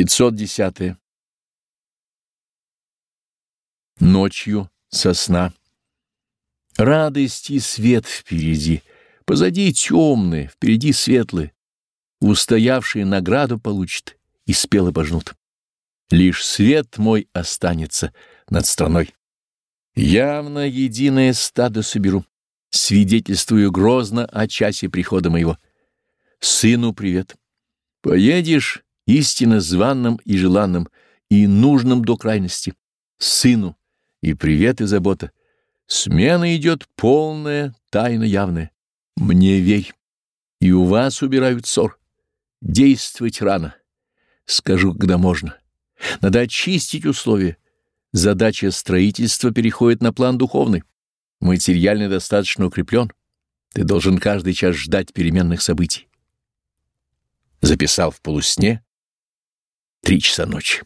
510. Ночью сосна. Радость и свет впереди, позади темные, впереди светлые. Устоявшие награду получат и спело пожнут. Лишь свет мой останется над страной. Явно единое стадо соберу, свидетельствую грозно о часе прихода моего. Сыну привет. Поедешь истинно званным и желанным, и нужным до крайности, сыну, и привет и забота. Смена идет полная, тайна явная. Мне верь, и у вас убирают ссор. Действовать рано. Скажу, когда можно. Надо очистить условия. Задача строительства переходит на план духовный. Материально достаточно укреплен. Ты должен каждый час ждать переменных событий. Записал в полусне Три часа ночи.